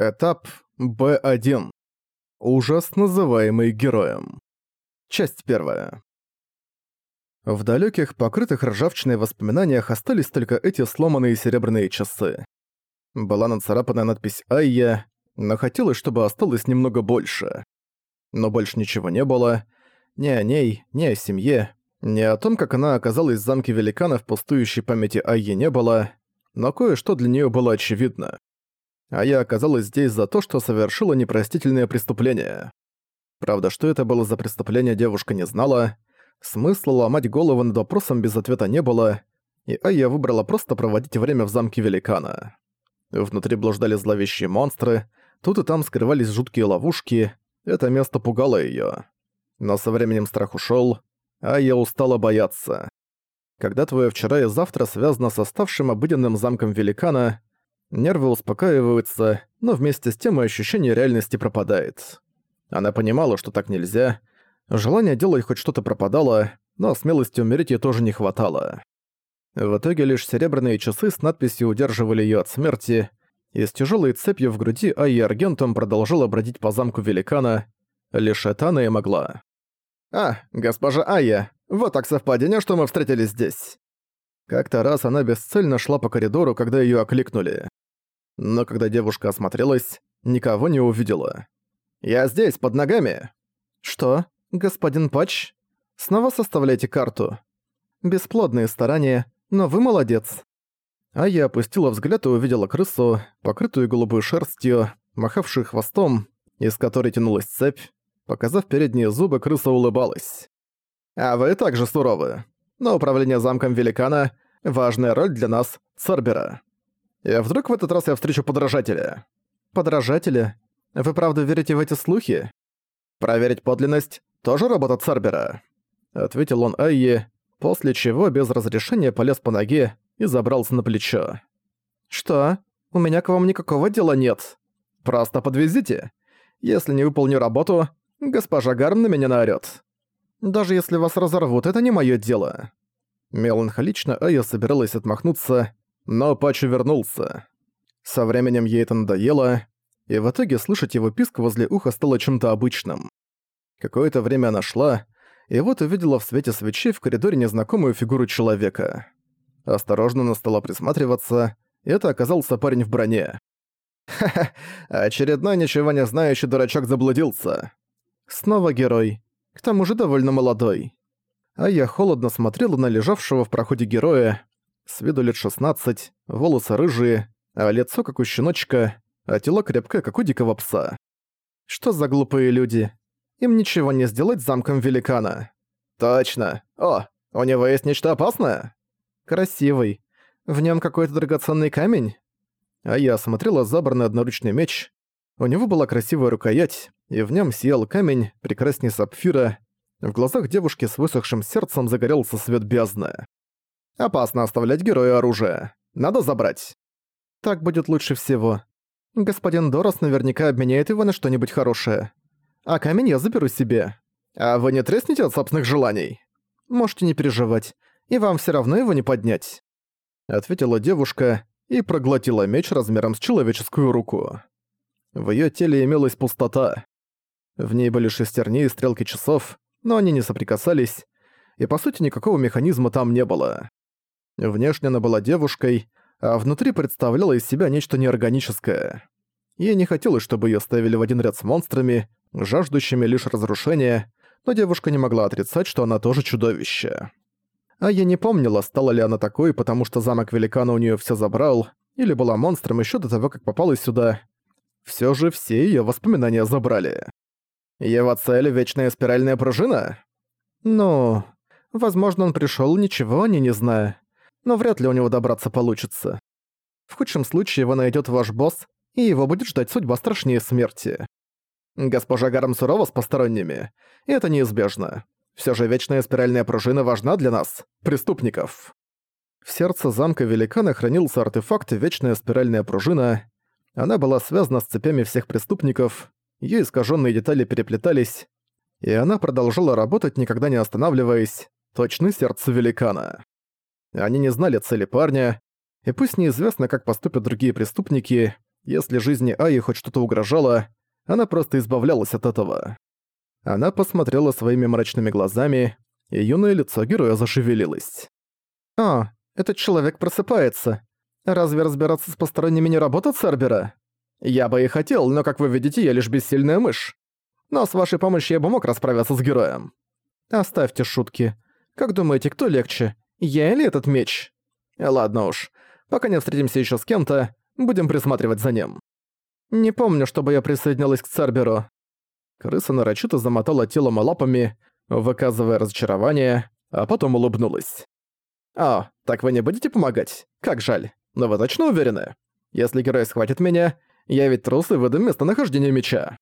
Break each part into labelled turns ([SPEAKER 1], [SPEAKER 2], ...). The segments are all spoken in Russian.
[SPEAKER 1] Этап Б1. Ужас, называемый героем. Часть первая. В далеких, покрытых ржавчиной воспоминаниях остались только эти сломанные серебряные часы. Была нацарапана надпись «Айя», но хотелось, чтобы осталось немного больше. Но больше ничего не было. Ни о ней, ни о семье, ни о том, как она оказалась в замке великана в пустующей памяти Айи не было, но кое-что для нее было очевидно а я оказалась здесь за то, что совершила непростительное преступление. Правда, что это было за преступление, девушка не знала. Смысла ломать голову над вопросом без ответа не было, и Айя выбрала просто проводить время в замке великана. Внутри блуждали зловещие монстры, тут и там скрывались жуткие ловушки, это место пугало её. Но со временем страх ушёл, а я устала бояться. Когда твое вчера и завтра связано с оставшим обыденным замком великана, Нервы успокаиваются, но вместе с тем и ощущение реальности пропадает. Она понимала, что так нельзя. Желание делать хоть что-то пропадало, но смелости умереть ей тоже не хватало. В итоге лишь серебряные часы с надписью удерживали её от смерти, и с тяжёлой цепью в груди Айя Аргентом продолжала бродить по замку великана. Лишь это она и могла. «А, госпожа Айя, вот так совпадение, что мы встретились здесь». Как-то раз она бесцельно шла по коридору, когда её окликнули но когда девушка осмотрелась, никого не увидела. «Я здесь, под ногами!» «Что, господин Патч? Снова составляйте карту?» «Бесплодные старания, но вы молодец». А я опустила взгляд и увидела крысу, покрытую голубой шерстью, махавшую хвостом, из которой тянулась цепь. Показав передние зубы, крыса улыбалась. «А вы также суровы. Но управление замком великана — важная роль для нас, Цербера». Вдруг в этот раз я встречу подражателя? Подражателя? Вы правда верите в эти слухи? Проверить подлинность – тоже работа Цербера. Ответил он Айе, после чего без разрешения полез по ноге и забрался на плечо. «Что? У меня к вам никакого дела нет. Просто подвезите. Если не выполню работу, госпожа Гарм на меня наорёт. Даже если вас разорвут, это не моё дело». Меланхолично Айя собиралась отмахнуться, но Патч вернулся. Со временем ей это надоело, и в итоге слышать его писк возле уха стало чем-то обычным. Какое-то время она шла, и вот увидела в свете свечей в коридоре незнакомую фигуру человека. Осторожно она стала присматриваться, и это оказался парень в броне. «Ха-ха, очередной ничего не знающий дурачок заблудился. Снова герой, к тому же довольно молодой». А я холодно смотрела на лежавшего в проходе героя, с виду лет 16, волосы рыжие, а лицо как у щеночка, а тело крепкое, как у дикого пса. Что за глупые люди? Им ничего не сделать замком великана. Точно. О, у него есть нечто опасное? Красивый. В нем какой-то драгоценный камень? А я осмотрела забранный одноручный меч. У него была красивая рукоять, и в нем сиял камень, прекрасней сапфира. В глазах девушки с высохшим сердцем загорелся свет бездны. Опасно оставлять герою оружие. Надо забрать. Так будет лучше всего. Господин Дорос наверняка обменяет его на что-нибудь хорошее. А камень я заберу себе. А вы не треснете от собственных желаний? Можете не переживать. И вам все равно его не поднять. Ответила девушка и проглотила меч размером с человеческую руку. В ее теле имелась пустота. В ней были шестерни и стрелки часов, но они не соприкасались, и по сути никакого механизма там не было. Внешне она была девушкой, а внутри представляла из себя нечто неорганическое. Ей не хотелось, чтобы её ставили в один ряд с монстрами, жаждущими лишь разрушения, но девушка не могла отрицать, что она тоже чудовище. А я не помнила, стала ли она такой, потому что замок великана у неё всё забрал, или была монстром ещё до того, как попала сюда. Всё же все её воспоминания забрали. Его цель — вечная спиральная пружина? Ну, возможно, он пришёл, ничего о ней не зная но вряд ли у него добраться получится. В худшем случае его найдет ваш босс, и его будет ждать судьба страшнее смерти. Госпожа Гарм сурова с посторонними, и это неизбежно. Все же вечная спиральная пружина важна для нас, преступников. В сердце замка великана хранился артефакт «Вечная спиральная пружина». Она была связана с цепями всех преступников, ее искаженные детали переплетались, и она продолжала работать, никогда не останавливаясь, точно сердце великана. Они не знали цели парня, и пусть неизвестно, как поступят другие преступники, Если жизни Аи хоть что-то угрожало, она просто избавлялась от этого. Она посмотрела своими мрачными глазами, и юное лицо героя зашевелилось. «А, этот человек просыпается. Разве разбираться с посторонними не работа Цербера? Я бы и хотел, но, как вы видите, я лишь бессильная мышь. Но с вашей помощью я бы мог расправиться с героем. Оставьте шутки. Как думаете, кто легче, я или этот меч? Ладно уж, пока не встретимся еще с кем-то, будем присматривать за ним. Не помню, чтобы я присоединилась к Церберу. Крыса нарочито замотала телом и лапами, выказывая разочарование, а потом улыбнулась. «А, так вы не будете помогать? Как жаль. Но вы точно уверены? Если герой схватит меня, я ведь трус и выдам местонахождение меча».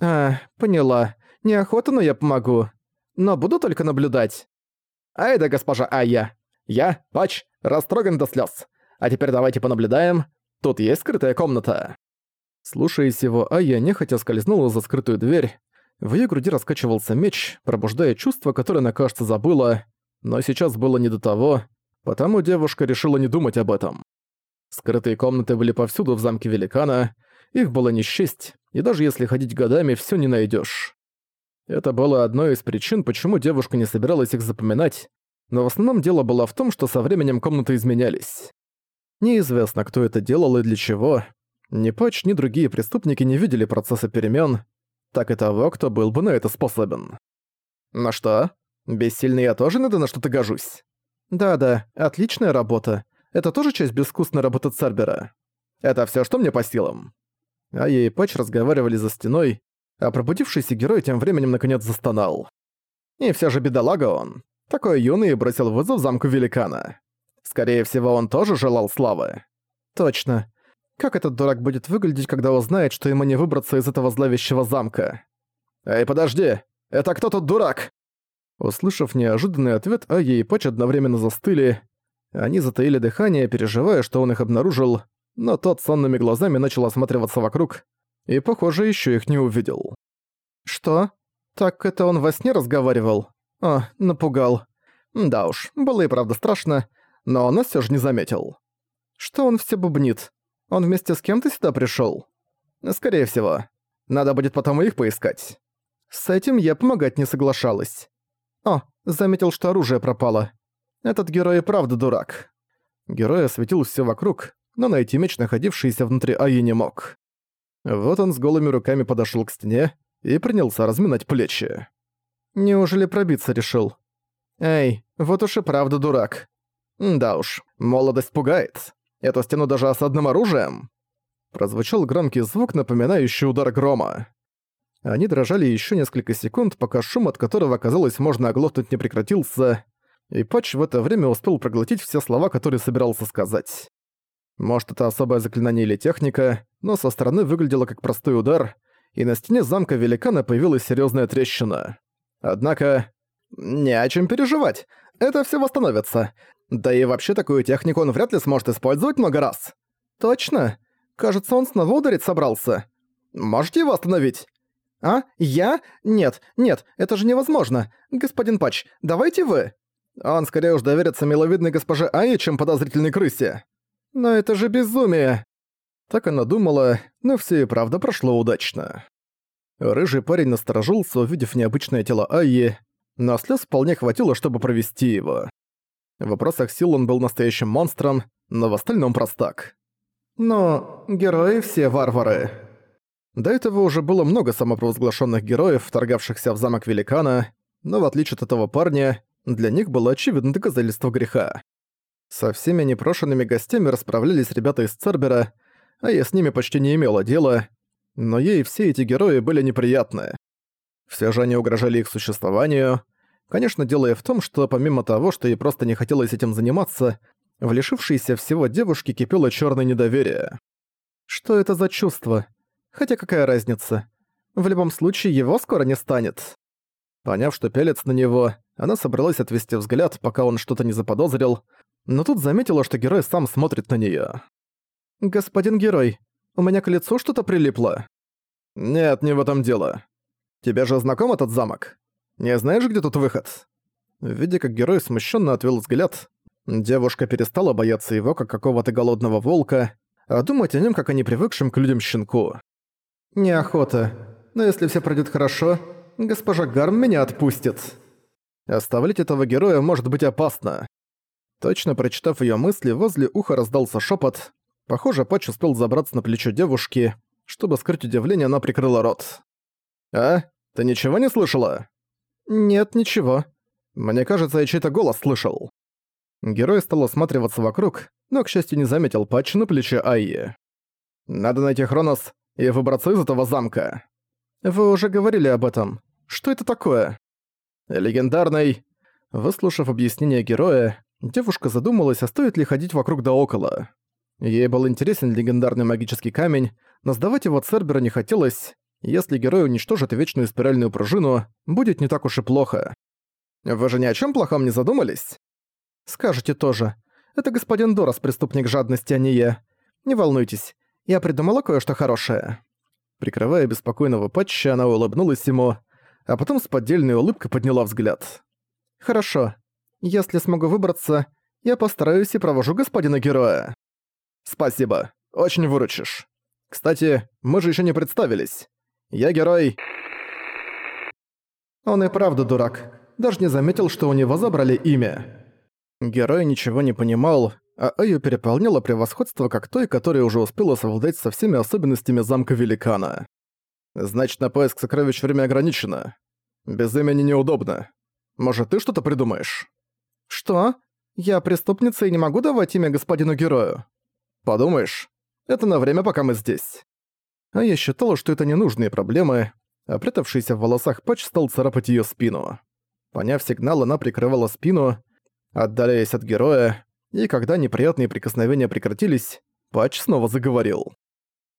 [SPEAKER 1] «А, поняла. Неохота, но я помогу. Но буду только наблюдать». «Ай да, госпожа Айя. Я, Пач, растроган до слез. А теперь давайте понаблюдаем. Тут есть скрытая комната». Слушаясь его, Айя нехотя скользнула за скрытую дверь. В её груди раскачивался меч, пробуждая чувство, которое она, кажется, забыла. Но сейчас было не до того, потому девушка решила не думать об этом. Скрытые комнаты были повсюду в замке Великана, их было не счесть, и даже если ходить годами, всё не найдёшь. Это было одной из причин, почему девушка не собиралась их запоминать, но в основном дело было в том, что со временем комнаты изменялись. Неизвестно, кто это делал и для чего, ни Патч, ни другие преступники не видели процесса перемен, так и того, кто был бы на это способен. Ну что, бессильный я тоже надо на что-то гожусь? Да-да, отличная работа. Это тоже часть безвкусной работы Цербера. Это все, что мне по силам. А я и Патч разговаривали за стеной, а пробудившийся герой тем временем наконец застонал. И все же бедолага он. Такой юный бросил вызов замку великана. Скорее всего, он тоже желал славы. Точно. Как этот дурак будет выглядеть, когда узнает, что ему не выбраться из этого зловещего замка? «Эй, подожди! Это кто тут дурак?» Услышав неожиданный ответ, Айя и Пач одновременно застыли. Они затаили дыхание, переживая, что он их обнаружил, но тот сонными глазами начал осматриваться вокруг и, похоже, еще их не увидел. «Что? Так это он во сне разговаривал? О, напугал. Да уж, было и правда страшно, но он нас всё же не заметил. Что он все бубнит? Он вместе с кем-то сюда пришёл? Скорее всего. Надо будет потом их поискать. С этим я помогать не соглашалась. О, заметил, что оружие пропало. Этот герой и правда дурак. Герой осветил всё вокруг, но найти меч, находившийся внутри Аи, не мог. Вот он с голыми руками подошёл к стене и принялся разминать плечи. Неужели пробиться решил? Эй, вот уж и правда дурак. Да уж, молодость пугает. Эту стену даже осадным оружием!» Прозвучал громкий звук, напоминающий удар грома. Они дрожали еще несколько секунд, пока шум, от которого, казалось, можно оглохнуть, не прекратился, и Патч в это время успел проглотить все слова, которые собирался сказать. Может, это особое заклинание или техника, но со стороны выглядело как простой удар, и на стене замка великана появилась серьезная трещина. Однако... «Не о чем переживать. Это все восстановится. Да и вообще такую технику он вряд ли сможет использовать много раз. Точно? Кажется, он снова ударить собрался. Можете его остановить? А? Я? Нет, нет, это же невозможно. Господин Патч, давайте вы. Он скорее уж доверится миловидной госпоже Ае, чем подозрительной крысе. Но это же безумие. Так она думала, но все и правда прошло удачно. Рыжий парень насторожился, увидев необычное тело Айи, но слез вполне хватило, чтобы провести его. В вопросах сил он был настоящим монстром, но в остальном простак. Но герои все варвары. До этого уже было много самопровозглашенных героев, вторгавшихся в замок Великана, но в отличие от этого парня, для них было очевидно доказательство греха. Со всеми непрошенными гостями расправлялись ребята из Цербера, а я с ними почти не имела дела, но ей все эти герои были неприятны. Все же они угрожали их существованию, Конечно, дело и в том, что помимо того, что ей просто не хотелось этим заниматься, в лишившейся всего девушке кипело чёрное недоверие. Что это за чувство? Хотя какая разница? В любом случае, его скоро не станет. Поняв, что пялится на него, она собралась отвести взгляд, пока он что-то не заподозрил, но тут заметила, что герой сам смотрит на неё. «Господин герой, у меня к лицу что-то прилипло?» «Нет, не в этом дело. Тебе же знаком этот замок?» Не знаешь, где тут выход?» Видя, как герой смущенно отвел взгляд, девушка перестала бояться его, как какого-то голодного волка, а думать о нем как о непривыкшем к людям щенку. «Неохота. Но если все пройдет хорошо, госпожа Гарм меня отпустит». Оставлять этого героя может быть опасно. Точно прочитав ее мысли, возле уха раздался шепот. Похоже, Патч успел забраться на плечо девушки. Чтобы скрыть удивление, она прикрыла рот. «А? Ты ничего не слышала?» «Нет, ничего. Мне кажется, я чей-то голос слышал». Герой стал осматриваться вокруг, но, к счастью, не заметил Патч на плече Айи. «Надо найти Хронос и выбраться из этого замка». «Вы уже говорили об этом. Что это такое?» «Легендарный...» Выслушав объяснение героя, девушка задумалась, а стоит ли ходить вокруг да около. Ей был интересен легендарный магический камень, но сдавать его Цербера не хотелось. Если герой уничтожит вечную спиральную пружину, будет не так уж и плохо. Вы же ни о чем плохом не задумались? Скажете тоже. Это господин Дорос, преступник жадности, а не я. Не волнуйтесь, я придумала кое-что хорошее. Прикрывая беспокойного патча, она улыбнулась ему, а потом с поддельной улыбкой подняла взгляд. «Хорошо. Если смогу выбраться, я постараюсь и провожу господина героя». «Спасибо. Очень выручишь. Кстати, мы же еще не представились. Я герой...» Он и правда дурак. Даже не заметил, что у него забрали имя. Герой ничего не понимал, а Эю переполняло превосходство как той, которая уже успела совладать со всеми особенностями замка Великана. Значит, на поиск сокровищ время ограничено. Без имени неудобно. Может, ты что-то придумаешь? Что? Я преступница и не могу давать имя господину герою? Подумаешь, это на время, пока мы здесь. А я считала, что это ненужные проблемы, а прятавшийся в волосах патч стал царапать её спину. Поняв сигнал, она прикрывала спину, отдаляясь от героя, и когда неприятные прикосновения прекратились, Патч снова заговорил.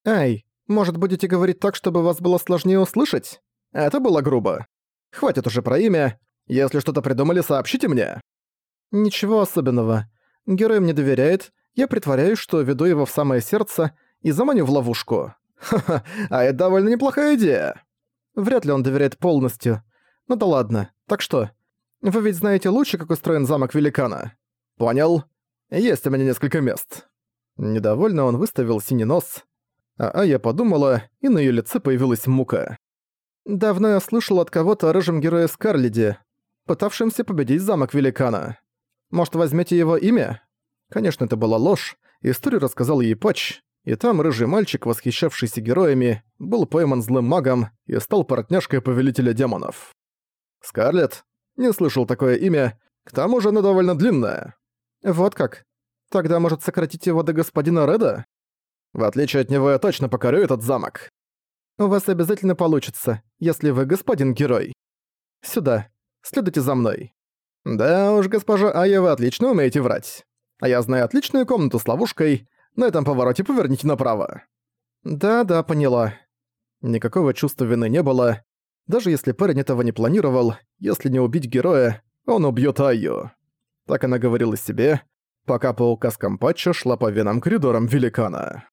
[SPEAKER 1] «Эй, может, будете говорить так, чтобы вас было сложнее услышать? Это было грубо. Хватит уже про имя. Если что-то придумали, сообщите мне». «Ничего особенного. Герой мне доверяет, я притворяюсь, что веду его в самое сердце и заманю в ловушку. Ха-ха, а это довольно неплохая идея. Вряд ли он доверяет полностью. Ну да ладно. Так что, вы ведь знаете лучше, как устроен замок великана? Понял. Есть у меня несколько мест. Недовольно он выставил синий нос, а Ая подумала, и на её лице появилась мука. Давно я слышал от кого-то о рыжем герое Скарлиде, пытавшемся победить замок великана. Может, возьмете его имя? Конечно, это была ложь, историю рассказал ей Патч, и там рыжий мальчик, восхищавшийся героями, был пойман злым магом и стал партняшкой повелителя демонов. Скарлетт? Не слышал такое имя, к тому же оно довольно длинное. Вот как? Тогда может сократить его до господина Реда? В отличие от него я точно покорю этот замок. У вас обязательно получится, если вы господин герой. Сюда. Следуйте за мной. Да уж, госпожа Ая, вы отлично умеете врать. А я знаю отличную комнату с ловушкой. На этом повороте поверните направо. Да-да, поняла. Никакого чувства вины не было. Даже если парень этого не планировал, если не убить героя, он убьет Айю. Так она говорила себе, пока по указкам Патча шла по венам коридорам великана.